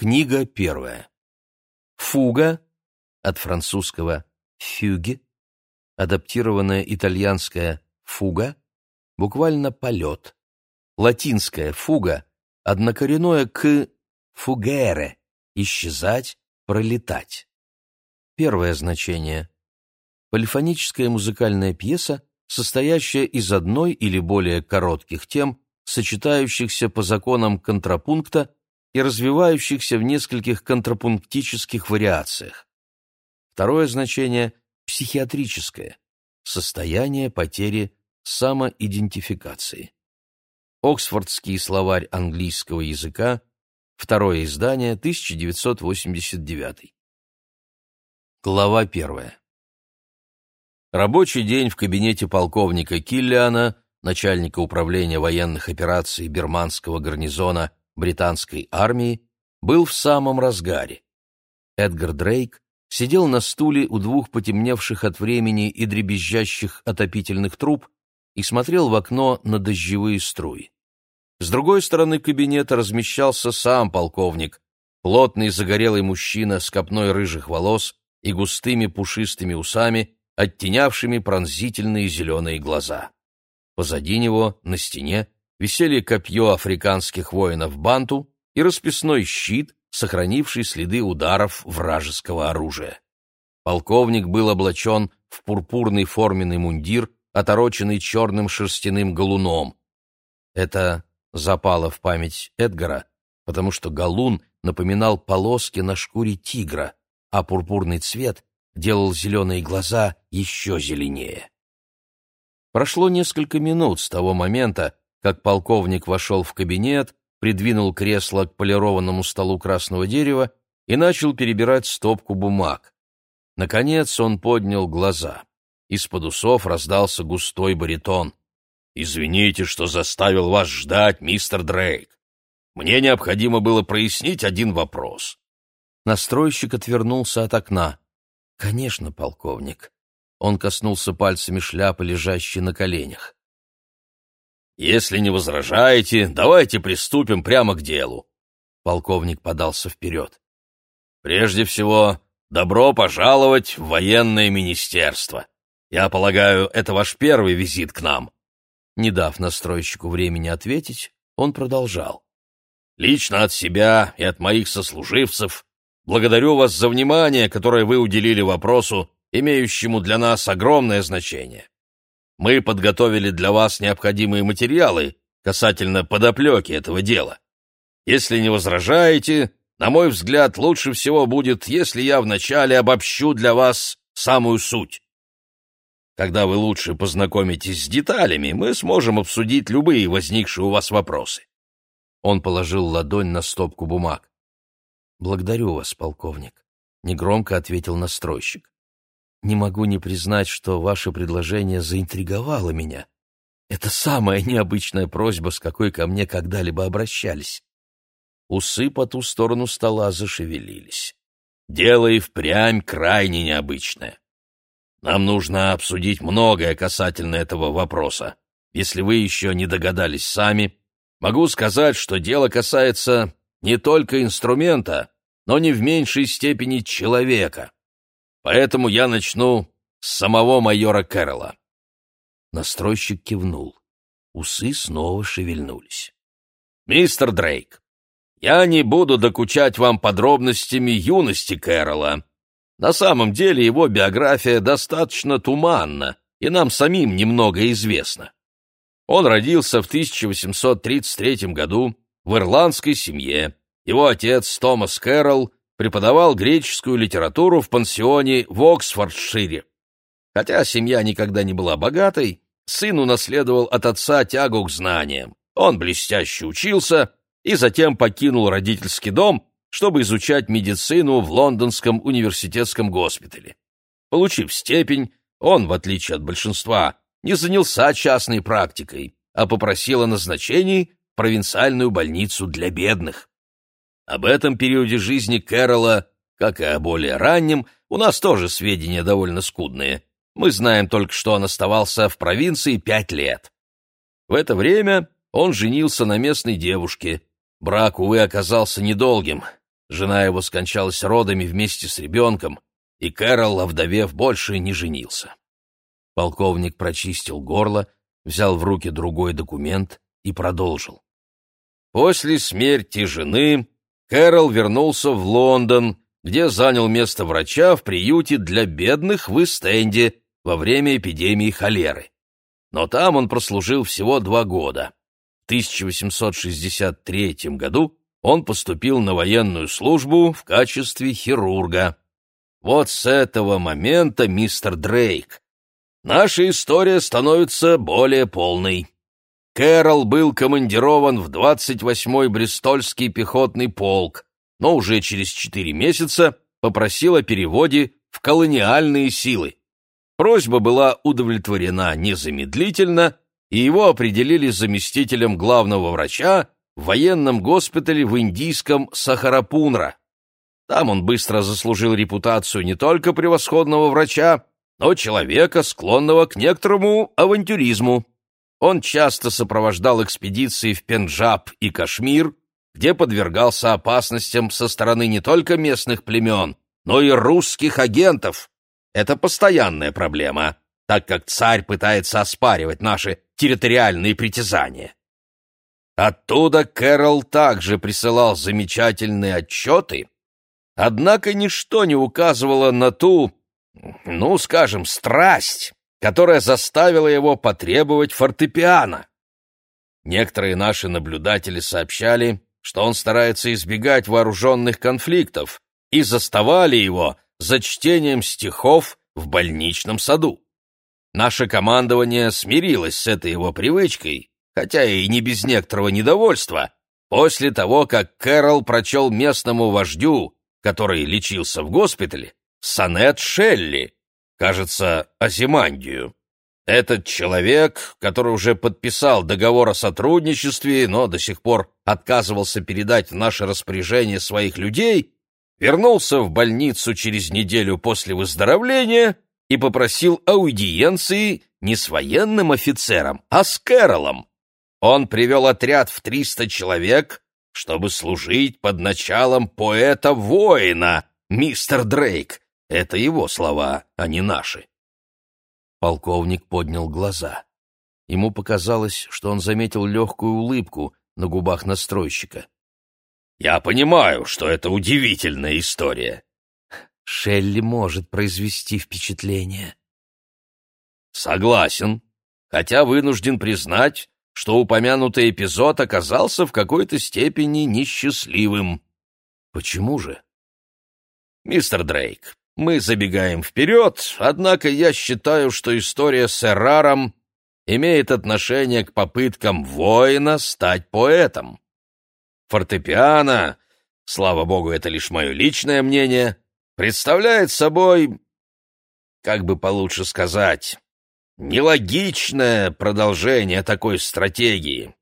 Книга первая. Фуга, от французского «фюги», адаптированная итальянская «фуга», буквально «полет». Латинская «фуга» однокоренное к «фугере» — исчезать, пролетать. Первое значение. Полифоническая музыкальная пьеса, состоящая из одной или более коротких тем, сочетающихся по законам контрапункта и развивающихся в нескольких контрапунктических вариациях. Второе значение – психиатрическое – состояние потери самоидентификации. Оксфордский словарь английского языка, второе издание, 1989. Глава первая. Рабочий день в кабинете полковника Киллиана, начальника управления военных операций Бирманского гарнизона британской армии, был в самом разгаре. Эдгар Дрейк сидел на стуле у двух потемневших от времени и дребезжащих отопительных труб и смотрел в окно на дождевые струи. С другой стороны кабинета размещался сам полковник, плотный загорелый мужчина с копной рыжих волос и густыми пушистыми усами, оттенявшими пронзительные зеленые глаза. Позади него, на стене, висели копье африканских воинов Банту и расписной щит, сохранивший следы ударов вражеского оружия. Полковник был облачен в пурпурный форменный мундир, отороченный черным шерстяным галуном. Это запало в память Эдгара, потому что галун напоминал полоски на шкуре тигра, а пурпурный цвет делал зеленые глаза еще зеленее. Прошло несколько минут с того момента, как полковник вошел в кабинет, придвинул кресло к полированному столу красного дерева и начал перебирать стопку бумаг. Наконец он поднял глаза. Из-под усов раздался густой баритон. «Извините, что заставил вас ждать, мистер Дрейк. Мне необходимо было прояснить один вопрос». Настройщик отвернулся от окна. «Конечно, полковник». Он коснулся пальцами шляпы, лежащей на коленях. «Если не возражаете, давайте приступим прямо к делу». Полковник подался вперед. «Прежде всего, добро пожаловать в военное министерство. Я полагаю, это ваш первый визит к нам». Не дав настройщику времени ответить, он продолжал. «Лично от себя и от моих сослуживцев благодарю вас за внимание, которое вы уделили вопросу, имеющему для нас огромное значение. Мы подготовили для вас необходимые материалы касательно подоплеки этого дела. Если не возражаете, на мой взгляд, лучше всего будет, если я вначале обобщу для вас самую суть. Когда вы лучше познакомитесь с деталями, мы сможем обсудить любые возникшие у вас вопросы. Он положил ладонь на стопку бумаг. «Благодарю вас, полковник», — негромко ответил настройщик. Не могу не признать, что ваше предложение заинтриговало меня. Это самая необычная просьба, с какой ко мне когда-либо обращались. Усы по ту сторону стола зашевелились. Дело и впрямь крайне необычное. Нам нужно обсудить многое касательно этого вопроса. Если вы еще не догадались сами, могу сказать, что дело касается не только инструмента, но не в меньшей степени человека. Поэтому я начну с самого майора Кэрролла. Настройщик кивнул. Усы снова шевельнулись. «Мистер Дрейк, я не буду докучать вам подробностями юности Кэрролла. На самом деле его биография достаточно туманна, и нам самим немного известна. Он родился в 1833 году в ирландской семье. Его отец Томас Кэрролл преподавал греческую литературу в пансионе в Оксфордшире. Хотя семья никогда не была богатой, сын унаследовал от отца тягу к знаниям. Он блестяще учился и затем покинул родительский дом, чтобы изучать медицину в Лондонском университетском госпитале. Получив степень, он, в отличие от большинства, не занялся частной практикой, а попросил о назначении провинциальную больницу для бедных. Об этом периоде жизни Кэрола, как и о более раннем, у нас тоже сведения довольно скудные. Мы знаем только, что он оставался в провинции пять лет. В это время он женился на местной девушке. Брак, увы, оказался недолгим. Жена его скончалась родами вместе с ребенком, и Кэрол, овдовев, больше не женился. Полковник прочистил горло, взял в руки другой документ и продолжил. После смерти жены Кэрол вернулся в Лондон, где занял место врача в приюте для бедных в Истенде во время эпидемии холеры. Но там он прослужил всего два года. В 1863 году он поступил на военную службу в качестве хирурга. Вот с этого момента, мистер Дрейк, наша история становится более полной. Кэрол был командирован в 28-й Бристольский пехотный полк, но уже через четыре месяца попросил о переводе в колониальные силы. Просьба была удовлетворена незамедлительно, и его определили заместителем главного врача в военном госпитале в индийском Сахарапунра. Там он быстро заслужил репутацию не только превосходного врача, но человека, склонного к некоторому авантюризму. Он часто сопровождал экспедиции в Пенджаб и Кашмир, где подвергался опасностям со стороны не только местных племен, но и русских агентов, это постоянная проблема, так как царь пытается оспаривать наши территориальные притязания. Оттуда Кэрол также присылал замечательные отчеты, однако ничто не указывало на ту, ну, скажем, страсть, которая заставила его потребовать фортепиано. Некоторые наши наблюдатели сообщали, что он старается избегать вооруженных конфликтов, и заставали его за чтением стихов в больничном саду. Наше командование смирилось с этой его привычкой, хотя и не без некоторого недовольства, после того, как Кэрол прочел местному вождю, который лечился в госпитале, сонет Шелли, кажется, Азимандию. Этот человек, который уже подписал договор о сотрудничестве, но до сих пор отказывался передать в наше распоряжение своих людей, вернулся в больницу через неделю после выздоровления и попросил аудиенции не с военным офицером, а с Кэролом. Он привел отряд в триста человек, чтобы служить под началом поэта-воина, мистер Дрейк. Это его слова, а не наши. Полковник поднял глаза. Ему показалось, что он заметил легкую улыбку на губах настройщика. Я понимаю, что это удивительная история. Шелли может произвести впечатление. Согласен, хотя вынужден признать, что упомянутый эпизод оказался в какой-то степени несчастливым. Почему же? Мистер Дрейк, мы забегаем вперед, однако я считаю, что история с Эраром имеет отношение к попыткам воина стать поэтом. Фортепиано, слава богу, это лишь мое личное мнение, представляет собой, как бы получше сказать, нелогичное продолжение такой стратегии.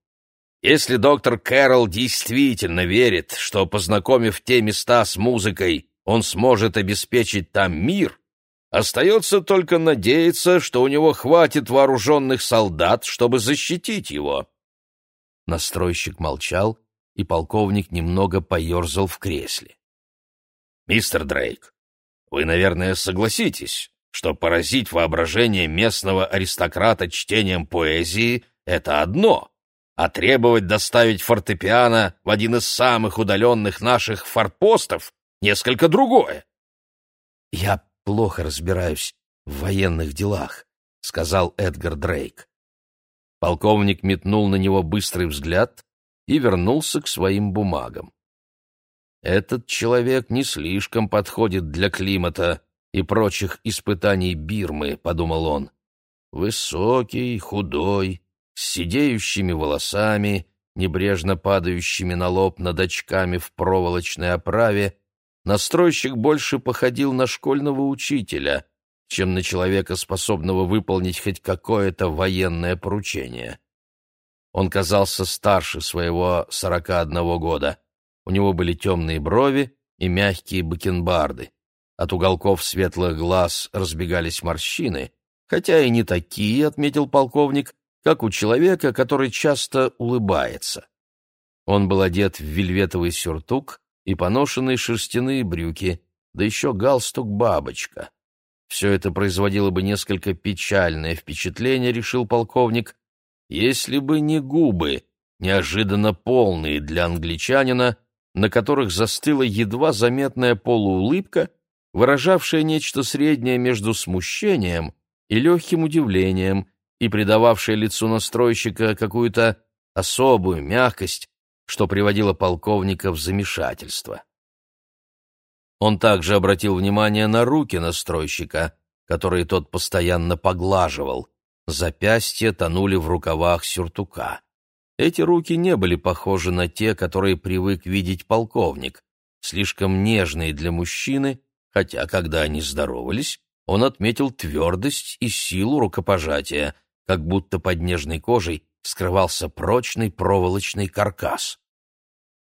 Если доктор Кэрролл действительно верит, что, познакомив те места с музыкой, он сможет обеспечить там мир, остается только надеяться, что у него хватит вооруженных солдат, чтобы защитить его. Настройщик молчал, и полковник немного поерзал в кресле. «Мистер Дрейк, вы, наверное, согласитесь, что поразить воображение местного аристократа чтением поэзии — это одно, а требовать доставить фортепиано в один из самых удаленных наших форпостов — несколько другое». «Я плохо разбираюсь в военных делах», — сказал Эдгар Дрейк. Полковник метнул на него быстрый взгляд, и вернулся к своим бумагам. Этот человек не слишком подходит для климата и прочих испытаний Бирмы, подумал он. Высокий, худой, с сидеющими волосами, небрежно падающими на лоб над очками в проволочной оправе, настройщик больше походил на школьного учителя, чем на человека, способного выполнить хоть какое-то военное поручение. Он казался старше своего сорока одного года. У него были темные брови и мягкие бакенбарды. От уголков светлых глаз разбегались морщины, хотя и не такие, отметил полковник, как у человека, который часто улыбается. Он был одет в вельветовый сюртук и поношенные шерстяные брюки, да еще галстук-бабочка. Все это производило бы несколько печальное впечатление, решил полковник, если бы не губы, неожиданно полные для англичанина, на которых застыла едва заметная полуулыбка, выражавшая нечто среднее между смущением и легким удивлением и придававшая лицу настройщика какую-то особую мягкость, что приводило полковника в замешательство. Он также обратил внимание на руки настройщика, которые тот постоянно поглаживал. Запястья тонули в рукавах сюртука. Эти руки не были похожи на те, которые привык видеть полковник, слишком нежные для мужчины, хотя, когда они здоровались, он отметил твердость и силу рукопожатия, как будто под нежной кожей скрывался прочный проволочный каркас.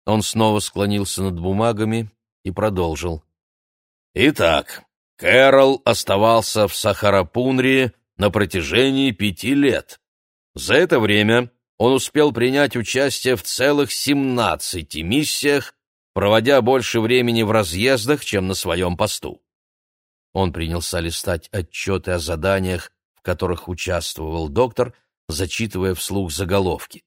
Он снова склонился над бумагами и продолжил. Итак, Кэрол оставался в Сахарапунре на протяжении пяти лет. За это время он успел принять участие в целых семнадцати миссиях, проводя больше времени в разъездах, чем на своем посту. Он принялся листать отчеты о заданиях, в которых участвовал доктор, зачитывая вслух заголовки.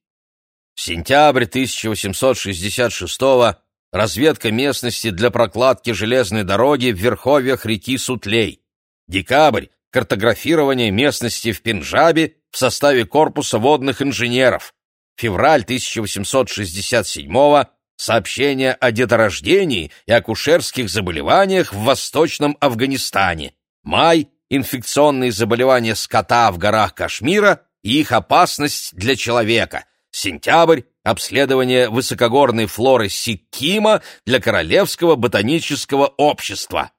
Сентябрь 1866 года разведка местности для прокладки железной дороги в верховьях реки Сутлей. Декабрь — картографирование местности в Пенджабе в составе корпуса водных инженеров. Февраль 1867 сообщение о деторождении и акушерских заболеваниях в Восточном Афганистане. Май — инфекционные заболевания скота в горах Кашмира их опасность для человека. Сентябрь обследование высокогорной флоры Сиккима для Королевского ботанического общества.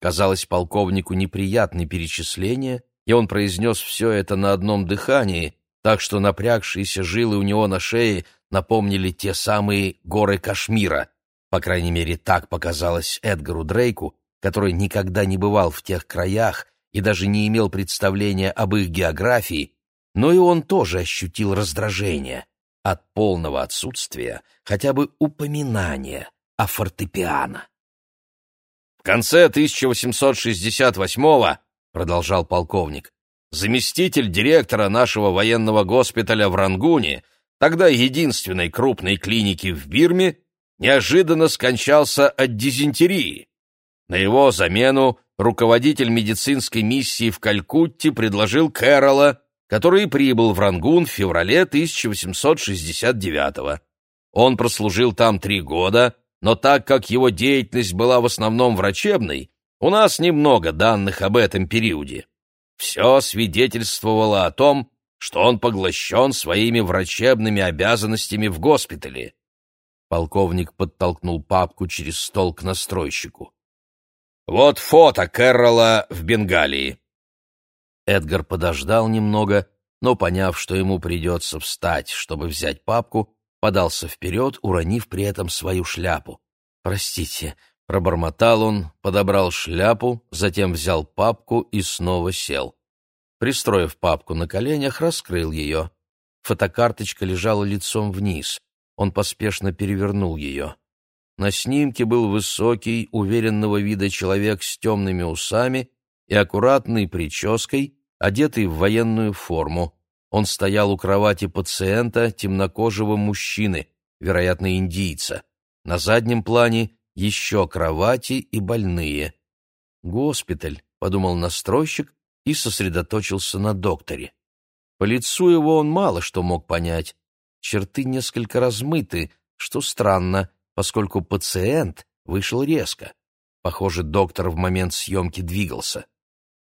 Казалось полковнику неприятное перечисление, и он произнес все это на одном дыхании, так что напрягшиеся жилы у него на шее напомнили те самые горы Кашмира. По крайней мере, так показалось Эдгару Дрейку, который никогда не бывал в тех краях и даже не имел представления об их географии, но и он тоже ощутил раздражение от полного отсутствия хотя бы упоминания о фортепиано. В конце 1868-го, продолжал полковник, заместитель директора нашего военного госпиталя в Рангуне, тогда единственной крупной клиники в Бирме, неожиданно скончался от дизентерии. На его замену руководитель медицинской миссии в Калькутте предложил Кэрола, который прибыл в Рангун в феврале 1869 -го. Он прослужил там три года, но так как его деятельность была в основном врачебной, у нас немного данных об этом периоде. Все свидетельствовало о том, что он поглощен своими врачебными обязанностями в госпитале. Полковник подтолкнул папку через стол к настройщику. «Вот фото Кэрролла в Бенгалии. Эдгар подождал немного, но, поняв, что ему придется встать, чтобы взять папку, подался вперед, уронив при этом свою шляпу. «Простите», — пробормотал он, подобрал шляпу, затем взял папку и снова сел. Пристроив папку на коленях, раскрыл ее. Фотокарточка лежала лицом вниз. Он поспешно перевернул ее. На снимке был высокий, уверенного вида человек с темными усами и аккуратной прической, одетый в военную форму. Он стоял у кровати пациента, темнокожего мужчины, вероятно, индийца. На заднем плане еще кровати и больные. «Госпиталь», — подумал настройщик и сосредоточился на докторе. По лицу его он мало что мог понять. Черты несколько размыты, что странно, поскольку пациент вышел резко. Похоже, доктор в момент съемки двигался.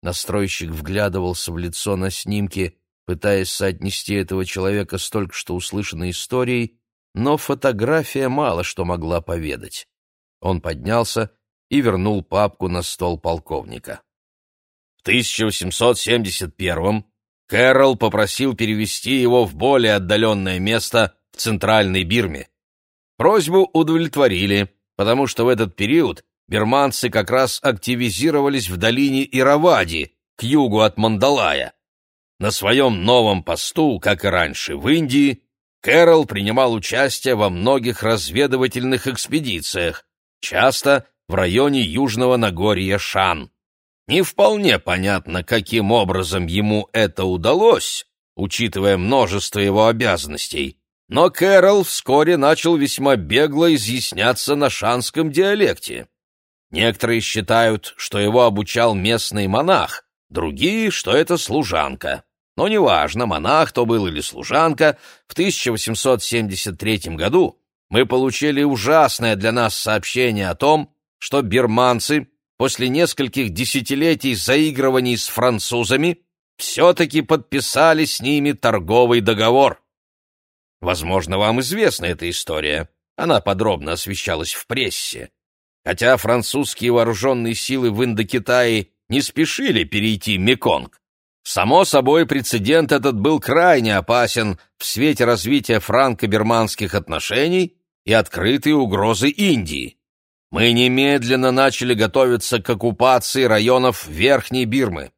Настройщик вглядывался в лицо на снимке, пытаясь соотнести этого человека с только что услышанной историей, но фотография мало что могла поведать. Он поднялся и вернул папку на стол полковника. В 1871-м Кэрролл попросил перевести его в более отдаленное место в Центральной Бирме. Просьбу удовлетворили, потому что в этот период Берманцы как раз активизировались в долине Иравади, к югу от Мандалая. На своем новом посту, как и раньше в Индии, Кэрол принимал участие во многих разведывательных экспедициях, часто в районе Южного Нагорья Шан. Не вполне понятно, каким образом ему это удалось, учитывая множество его обязанностей, но Кэрол вскоре начал весьма бегло изъясняться на шанском диалекте. Некоторые считают, что его обучал местный монах, другие, что это служанка. Но неважно, монах то был или служанка, в 1873 году мы получили ужасное для нас сообщение о том, что бирманцы после нескольких десятилетий заигрываний с французами все-таки подписали с ними торговый договор. Возможно, вам известна эта история. Она подробно освещалась в прессе. Хотя французские вооруженные силы в Индокитае не спешили перейти Меконг. Само собой, прецедент этот был крайне опасен в свете развития франко-бирманских отношений и открытой угрозы Индии. Мы немедленно начали готовиться к оккупации районов Верхней Бирмы.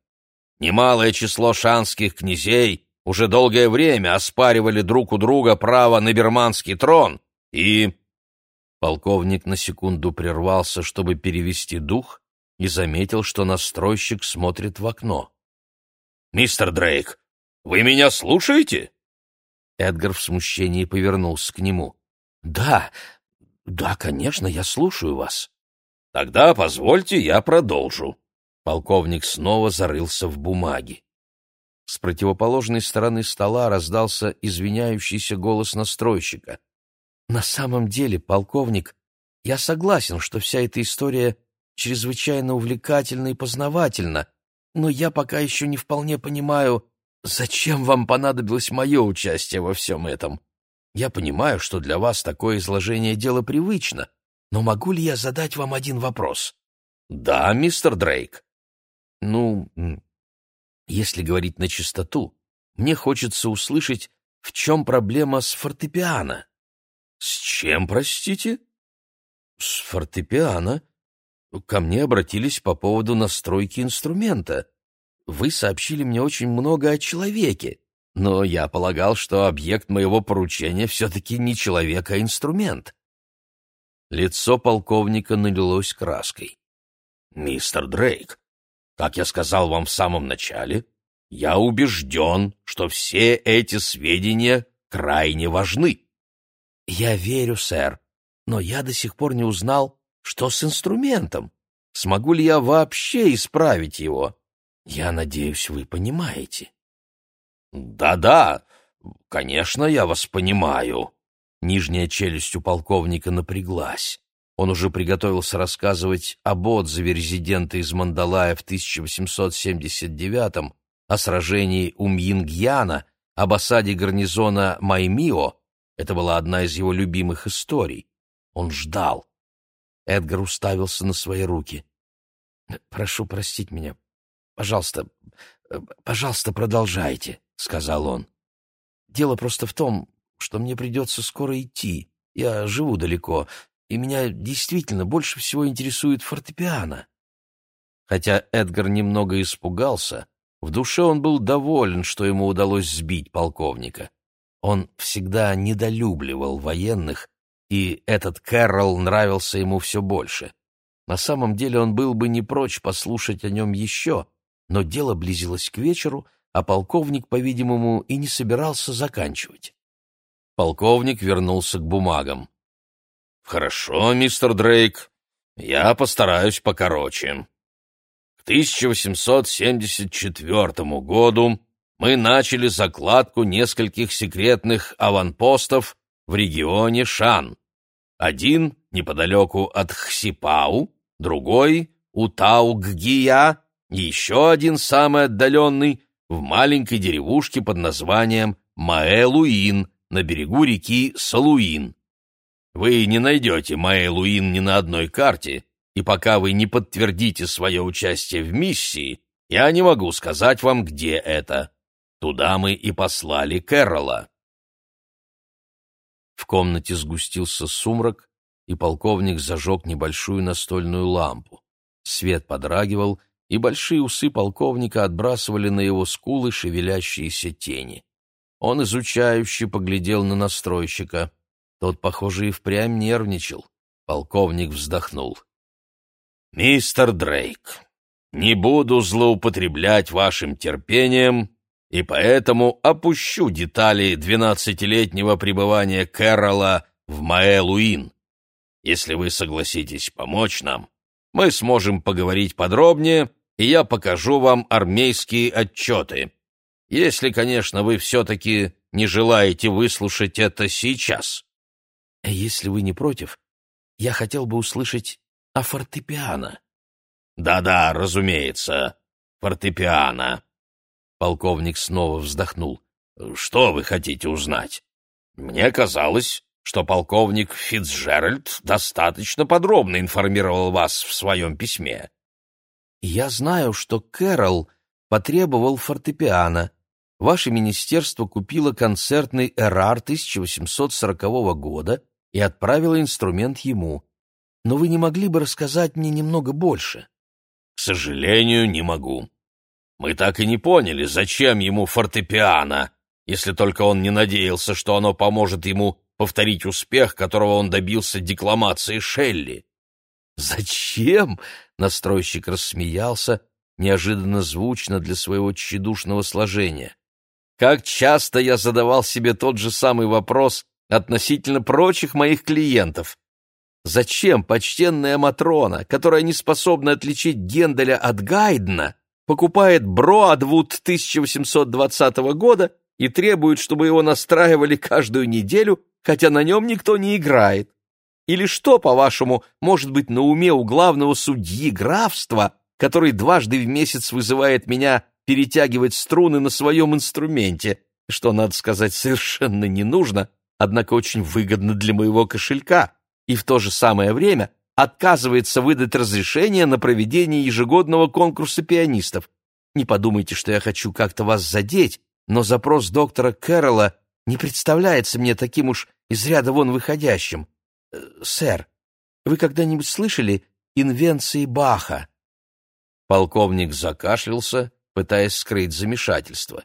Немалое число шанских князей уже долгое время оспаривали друг у друга право на бирманский трон, и... Полковник на секунду прервался, чтобы перевести дух, и заметил, что настройщик смотрит в окно. «Мистер Дрейк, вы меня слушаете?» Эдгар в смущении повернулся к нему. «Да, «Да, конечно, я слушаю вас». «Тогда позвольте, я продолжу». Полковник снова зарылся в бумаги. С противоположной стороны стола раздался извиняющийся голос настройщика. «На самом деле, полковник, я согласен, что вся эта история чрезвычайно увлекательна и познавательна, но я пока еще не вполне понимаю, зачем вам понадобилось мое участие во всем этом. Я понимаю, что для вас такое изложение дела привычно, но могу ли я задать вам один вопрос? Да, мистер Дрейк. Ну, если говорить на чистоту, мне хочется услышать, в чем проблема с фортепиано. С чем, простите? С фортепиано. Ко мне обратились по поводу настройки инструмента. Вы сообщили мне очень много о человеке, но я полагал, что объект моего поручения все-таки не человек, а инструмент. Лицо полковника налилось краской. «Мистер Дрейк, как я сказал вам в самом начале, я убежден, что все эти сведения крайне важны». «Я верю, сэр, но я до сих пор не узнал, что с инструментом. Смогу ли я вообще исправить его? Я надеюсь, вы понимаете». «Да-да, конечно, я вас понимаю». Нижняя челюсть у полковника напряглась. Он уже приготовился рассказывать об отзыве резидента из Мандалая в 1879-м, о сражении у Мьингьяна, об осаде гарнизона Маймио. Это была одна из его любимых историй. Он ждал. Эдгар уставился на свои руки. «Прошу простить меня. Пожалуйста, пожалуйста, продолжайте». — сказал он. «Дело просто в том, что мне придется скоро идти. Я живу далеко, и меня действительно больше всего интересует фортепиано». Хотя Эдгар немного испугался, в душе он был доволен, что ему удалось сбить полковника. Он всегда недолюбливал военных, и этот Кэрролл нравился ему все больше. На самом деле он был бы не прочь послушать о нем еще, но дело близилось к вечеру, а полковник, по-видимому, и не собирался заканчивать. Полковник вернулся к бумагам. «Хорошо, мистер Дрейк, я постараюсь покороче. К 1874 году мы начали закладку нескольких секретных аванпостов в регионе Шан. Один неподалеку от Хсипау, другой у Тауггия, еще один самый отдаленный в маленькой деревушке под названием Маэлуин на берегу реки Салуин. Вы не найдете Маэлуин ни на одной карте, и пока вы не подтвердите свое участие в миссии, я не могу сказать вам, где это. Туда мы и послали Кэрролла. В комнате сгустился сумрак, и полковник зажег небольшую настольную лампу. Свет подрагивал, и большие усы полковника отбрасывали на его скулы шевелящиеся тени. Он изучающе поглядел на настройщика. Тот, похоже, и впрямь нервничал. Полковник вздохнул. «Мистер Дрейк, не буду злоупотреблять вашим терпением и поэтому опущу детали двенадцатилетнего пребывания Кэрола в Маэлуин. Если вы согласитесь помочь нам, мы сможем поговорить подробнее, и я покажу вам армейские отчеты. Если, конечно, вы все-таки не желаете выслушать это сейчас. Если вы не против, я хотел бы услышать о фортепиано. Да-да, разумеется, фортепиано. Полковник снова вздохнул. Что вы хотите узнать? Мне казалось, что полковник Фицджеральд достаточно подробно информировал вас в своем письме. Я знаю, что Кэрол потребовал фортепиано. Ваше министерство купило концертный эрар 1840 года и отправило инструмент ему. Но вы не могли бы рассказать мне немного больше? К сожалению, не могу. Мы так и не поняли, зачем ему фортепиано, если только он не надеялся, что оно поможет ему повторить успех, которого он добился декламацией Шелли. «Зачем?» — настройщик рассмеялся, неожиданно звучно для своего тщедушного сложения. «Как часто я задавал себе тот же самый вопрос относительно прочих моих клиентов. Зачем почтенная Матрона, которая не способна отличить Генделя от Гайдна, покупает Броадвуд 1820 года и требует, чтобы его настраивали каждую неделю, хотя на нем никто не играет? Или что, по-вашему, может быть на уме у главного судьи графства, который дважды в месяц вызывает меня перетягивать струны на своем инструменте, что, надо сказать, совершенно не нужно, однако очень выгодно для моего кошелька, и в то же самое время отказывается выдать разрешение на проведение ежегодного конкурса пианистов. Не подумайте, что я хочу как-то вас задеть, но запрос доктора Кэрролла не представляется мне таким уж из ряда вон выходящим. Э, сэр, вы когда-нибудь слышали инвенции Баха? Полковник закашлялся, пытаясь скрыть замешательство.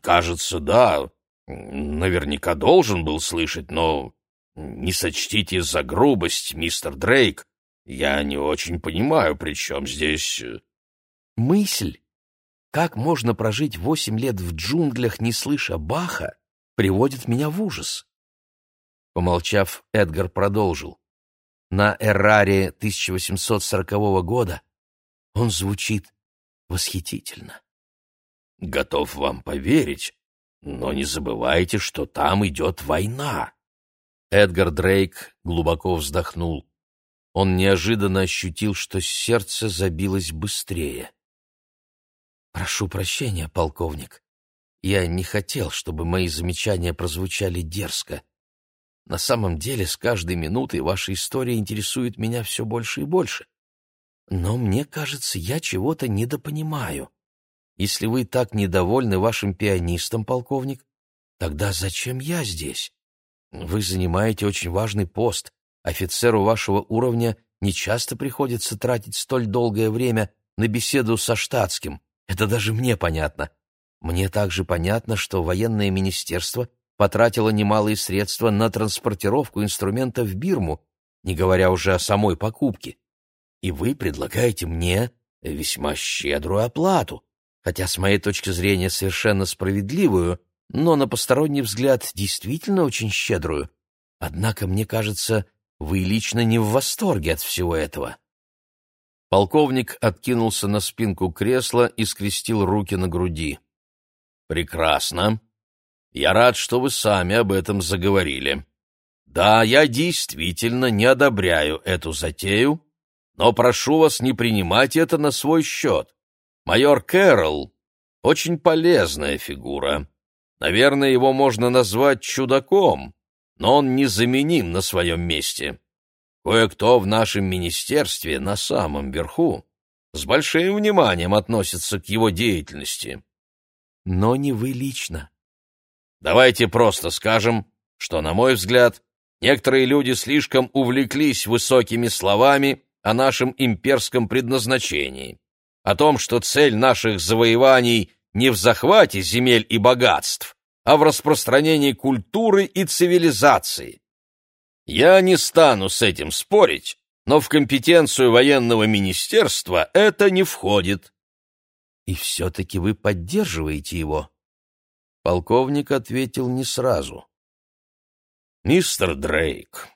«Кажется, да. Наверняка должен был слышать, но не сочтите за грубость, мистер Дрейк. Я не очень понимаю, при чем здесь...» э, Мысль, как можно прожить восемь лет в джунглях, не слыша Баха, приводит меня в ужас. Помолчав, Эдгар продолжил. На Эрраре 1840 года он звучит восхитительно. Готов вам поверить, но не забывайте, что там идет война. Эдгар Дрейк глубоко вздохнул. Он неожиданно ощутил, что сердце забилось быстрее. «Прошу прощения, полковник. Я не хотел, чтобы мои замечания прозвучали дерзко. На самом деле, с каждой минутой ваша история интересует меня все больше и больше. Но мне кажется, я чего-то недопонимаю. Если вы так недовольны вашим пианистом, полковник, тогда зачем я здесь? Вы занимаете очень важный пост. Офицеру вашего уровня нечасто приходится тратить столь долгое время на беседу со штатским. Это даже мне понятно. Мне также понятно, что военное министерство потратило немалые средства на транспортировку инструмента в Бирму, не говоря уже о самой покупке. И вы предлагаете мне весьма щедрую оплату, хотя с моей точки зрения совершенно справедливую, но на посторонний взгляд действительно очень щедрую. Однако, мне кажется, вы лично не в восторге от всего этого. Полковник откинулся на спинку кресла и скрестил руки на груди. «Прекрасно. Я рад, что вы сами об этом заговорили. Да, я действительно не одобряю эту затею, но прошу вас не принимать это на свой счет. Майор Кэрролл — очень полезная фигура. Наверное, его можно назвать чудаком, но он незаменим на своем месте. Кое-кто в нашем министерстве на самом верху с большим вниманием относится к его деятельности. Но не вы лично. Давайте просто скажем, что, на мой взгляд, некоторые люди слишком увлеклись высокими словами о нашем имперском предназначении, о том, что цель наших завоеваний не в захвате земель и богатств, а в распространении культуры и цивилизации. Я не стану с этим спорить, но в компетенцию военного министерства это не входит. И все-таки вы поддерживаете его? Полковник ответил не сразу. Мистер Дрейк,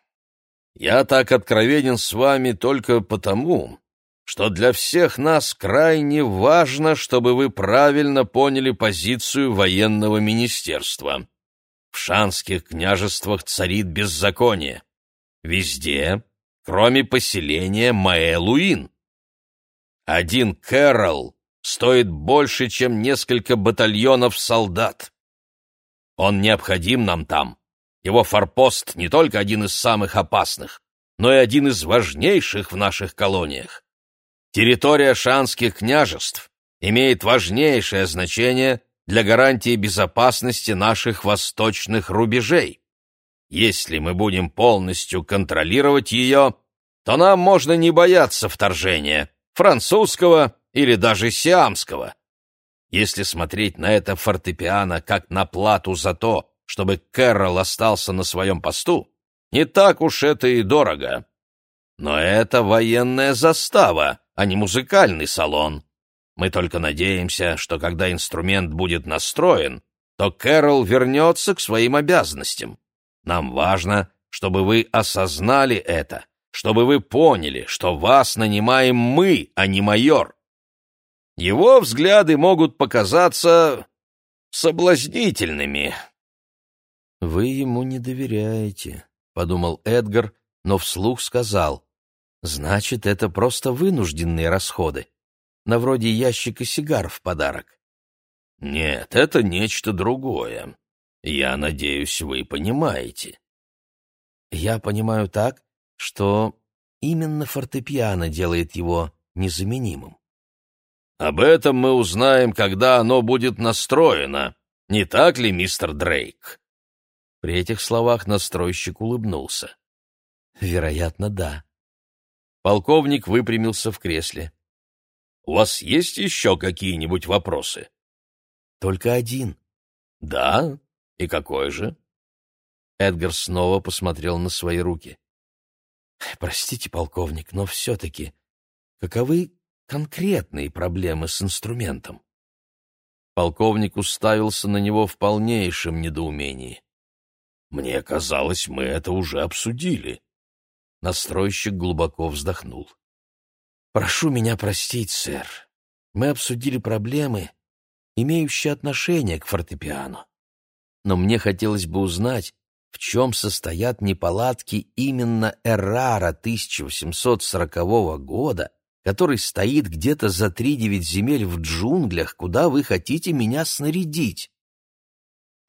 я так откровенен с вами только потому, что для всех нас крайне важно, чтобы вы правильно поняли позицию военного министерства. В шанских княжествах царит беззаконие. Везде, кроме поселения Маэлуин. Один Кэрол стоит больше, чем несколько батальонов солдат. Он необходим нам там. Его форпост не только один из самых опасных, но и один из важнейших в наших колониях. Территория шанских княжеств имеет важнейшее значение для гарантии безопасности наших восточных рубежей. Если мы будем полностью контролировать ее, то нам можно не бояться вторжения, французского или даже сиамского. Если смотреть на это фортепиано как на плату за то, чтобы Кэрролл остался на своем посту, не так уж это и дорого. Но это военная застава, а не музыкальный салон. Мы только надеемся, что когда инструмент будет настроен, то Кэрол вернется к своим обязанностям. Нам важно, чтобы вы осознали это, чтобы вы поняли, что вас нанимаем мы, а не майор. Его взгляды могут показаться соблазнительными. «Вы ему не доверяете», — подумал Эдгар, но вслух сказал. «Значит, это просто вынужденные расходы, на вроде ящика сигар в подарок». «Нет, это нечто другое. Я надеюсь, вы понимаете». «Я понимаю так, что именно фортепиано делает его незаменимым. Об этом мы узнаем, когда оно будет настроено. Не так ли, мистер Дрейк? При этих словах настройщик улыбнулся. Вероятно, да. Полковник выпрямился в кресле. У вас есть еще какие-нибудь вопросы? Только один. Да? И какой же? Эдгар снова посмотрел на свои руки. Простите, полковник, но все-таки каковы конкретные проблемы с инструментом. Полковник уставился на него в полнейшем недоумении. «Мне казалось, мы это уже обсудили». Настройщик глубоко вздохнул. «Прошу меня простить, сэр. Мы обсудили проблемы, имеющие отношение к фортепиано. Но мне хотелось бы узнать, в чем состоят неполадки именно Эррара 1840 года, который стоит где-то за три-девять земель в джунглях, куда вы хотите меня снарядить.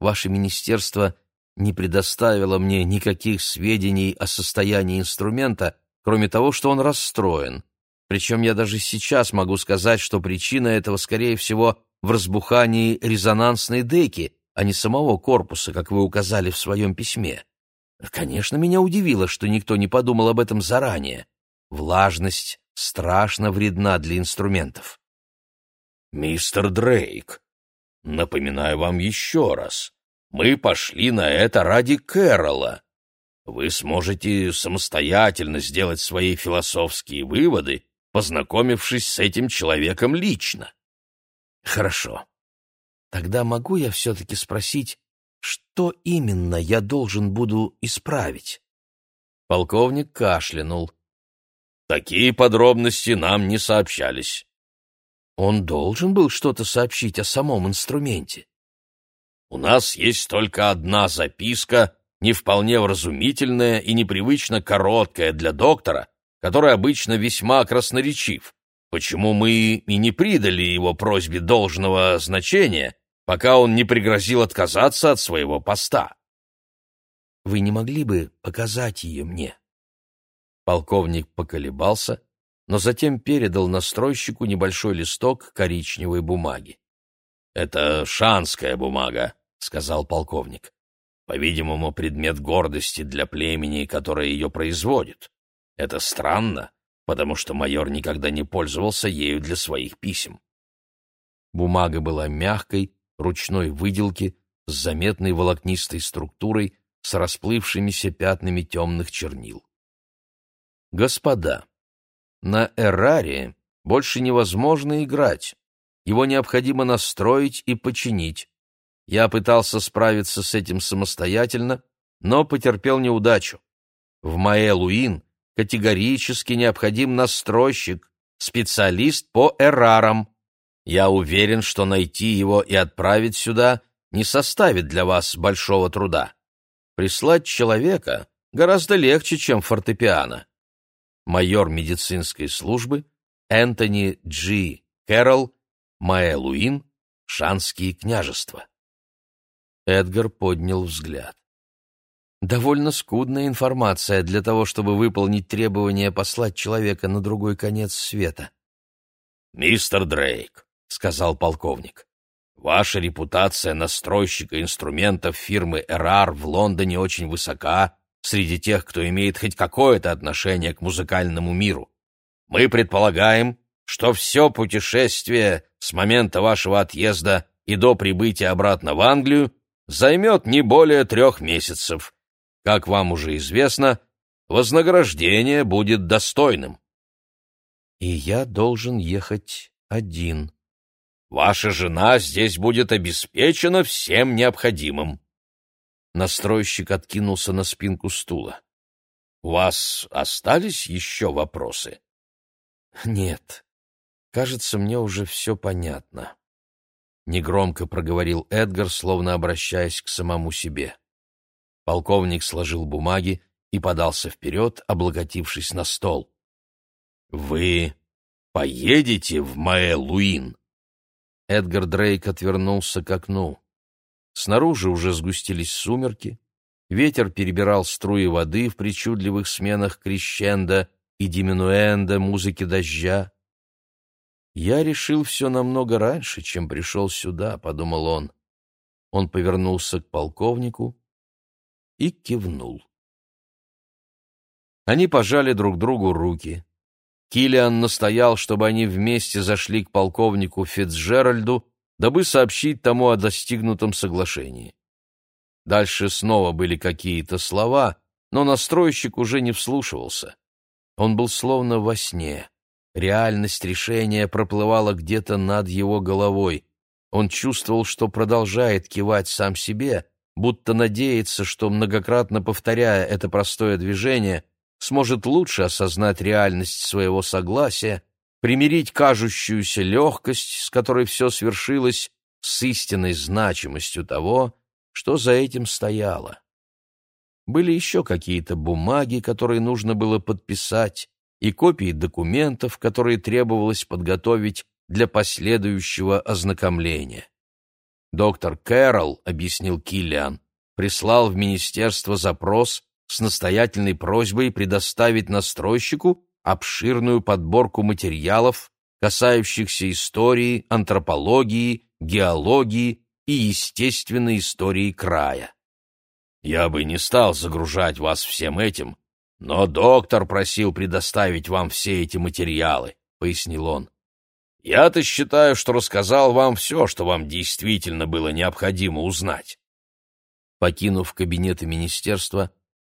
Ваше министерство не предоставило мне никаких сведений о состоянии инструмента, кроме того, что он расстроен. Причем я даже сейчас могу сказать, что причина этого, скорее всего, в разбухании резонансной деки, а не самого корпуса, как вы указали в своем письме. Конечно, меня удивило, что никто не подумал об этом заранее. Влажность страшно вредна для инструментов. «Мистер Дрейк, напоминаю вам еще раз, мы пошли на это ради Кэрола. Вы сможете самостоятельно сделать свои философские выводы, познакомившись с этим человеком лично». «Хорошо. Тогда могу я все-таки спросить, что именно я должен буду исправить?» Полковник кашлянул. Такие подробности нам не сообщались. Он должен был что-то сообщить о самом инструменте. У нас есть только одна записка, не вполне вразумительная и непривычно короткая для доктора, который обычно весьма красноречив, почему мы и не придали его просьбе должного значения, пока он не пригрозил отказаться от своего поста. Вы не могли бы показать ее мне? Полковник поколебался, но затем передал настройщику небольшой листок коричневой бумаги. «Это шанская бумага», — сказал полковник. «По-видимому, предмет гордости для племени, которое ее производит. Это странно, потому что майор никогда не пользовался ею для своих писем». Бумага была мягкой, ручной выделки, с заметной волокнистой структурой, с расплывшимися пятнами темных чернил. Господа, на Эраре больше невозможно играть. Его необходимо настроить и починить. Я пытался справиться с этим самостоятельно, но потерпел неудачу. В Маэ-Луин категорически необходим настройщик, специалист по эрарам. Я уверен, что найти его и отправить сюда не составит для вас большого труда. Прислать человека гораздо легче, чем фортепиано. Майор медицинской службы Энтони Джи Кэрролл, Маэ-Луин, Шанские княжества. Эдгар поднял взгляд. Довольно скудная информация для того, чтобы выполнить требование послать человека на другой конец света. «Мистер Дрейк», — сказал полковник, — «ваша репутация настройщика инструментов фирмы «Эрар» в Лондоне очень высока среди тех, кто имеет хоть какое-то отношение к музыкальному миру. Мы предполагаем, что все путешествие с момента вашего отъезда и до прибытия обратно в Англию займет не более трех месяцев. Как вам уже известно, вознаграждение будет достойным. И я должен ехать один. Ваша жена здесь будет обеспечена всем необходимым. Настройщик откинулся на спинку стула. У вас остались еще вопросы? Нет. Кажется, мне уже все понятно негромко проговорил Эдгар, словно обращаясь к самому себе. Полковник сложил бумаги и подался вперед, облокотившись на стол. «Вы поедете в Маэ-Луин?» Эдгар Дрейк отвернулся к окну. Снаружи уже сгустились сумерки, ветер перебирал струи воды в причудливых сменах крещенда и диминуэнда музыки дождя. «Я решил все намного раньше, чем пришел сюда», — подумал он. Он повернулся к полковнику и кивнул. Они пожали друг другу руки. Килиан настоял, чтобы они вместе зашли к полковнику Фицджеральду, дабы сообщить тому о достигнутом соглашении. Дальше снова были какие-то слова, но настройщик уже не вслушивался. Он был словно во сне. Реальность решения проплывала где-то над его головой. Он чувствовал, что продолжает кивать сам себе, будто надеется, что, многократно повторяя это простое движение, сможет лучше осознать реальность своего согласия, примирить кажущуюся легкость, с которой все свершилось, с истинной значимостью того, что за этим стояло. Были еще какие-то бумаги, которые нужно было подписать, и копии документов, которые требовалось подготовить для последующего ознакомления. Доктор Кэрролл, объяснил Киллиан, прислал в министерство запрос с настоятельной просьбой предоставить настройщику обширную подборку материалов, касающихся истории, антропологии, геологии и естественной истории края. Я бы не стал загружать вас всем этим, «Но доктор просил предоставить вам все эти материалы», — пояснил он. «Я-то считаю, что рассказал вам все, что вам действительно было необходимо узнать». Покинув кабинеты министерства,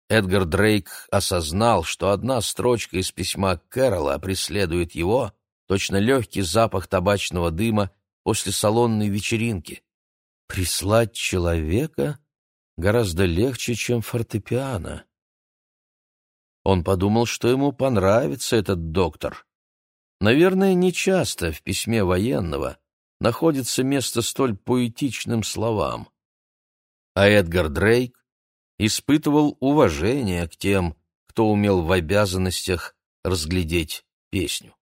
Эдгар Дрейк осознал, что одна строчка из письма Кэрола преследует его, точно легкий запах табачного дыма после салонной вечеринки. Прислать человека гораздо легче, чем фортепиано. Он подумал, что ему понравится этот доктор. Наверное, нечасто в письме военного находится место столь поэтичным словам. А Эдгар Дрейк испытывал уважение к тем, кто умел в обязанностях разглядеть песню.